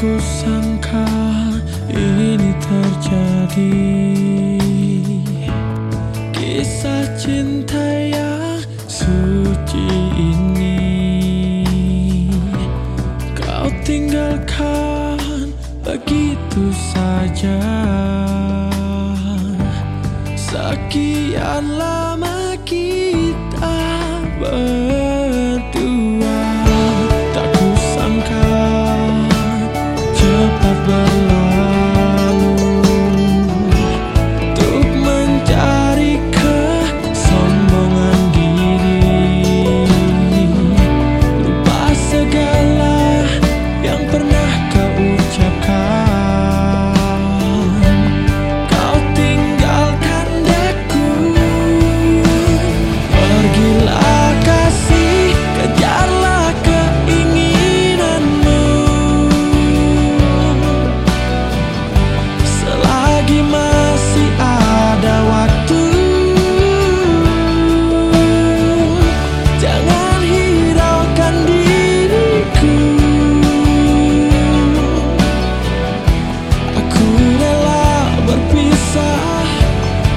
kusangka ini terjadi. Kisah cinta yang suci ini Kau tinggalkan begitu saja. Sekianlah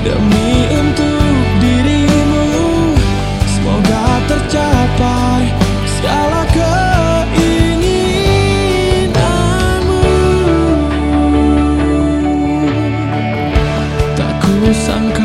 demi untuk dirimu semoga tercapai segala keinginanmu. Tak kusangka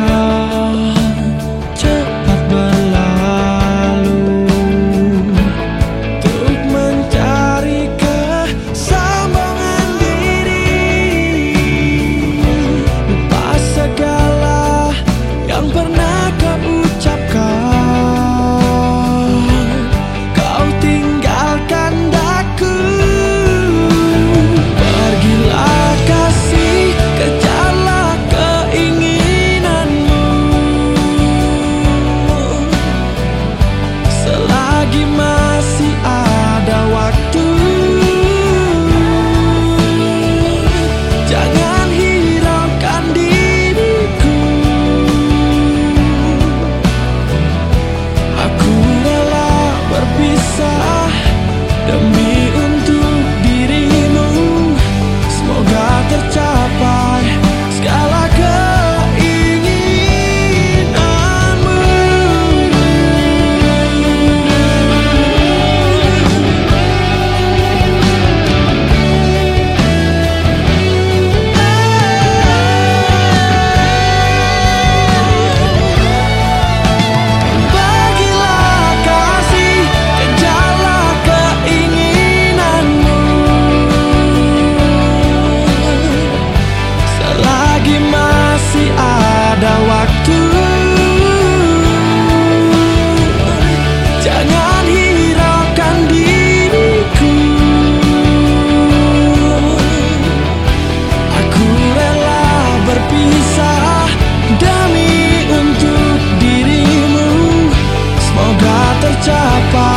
já passa.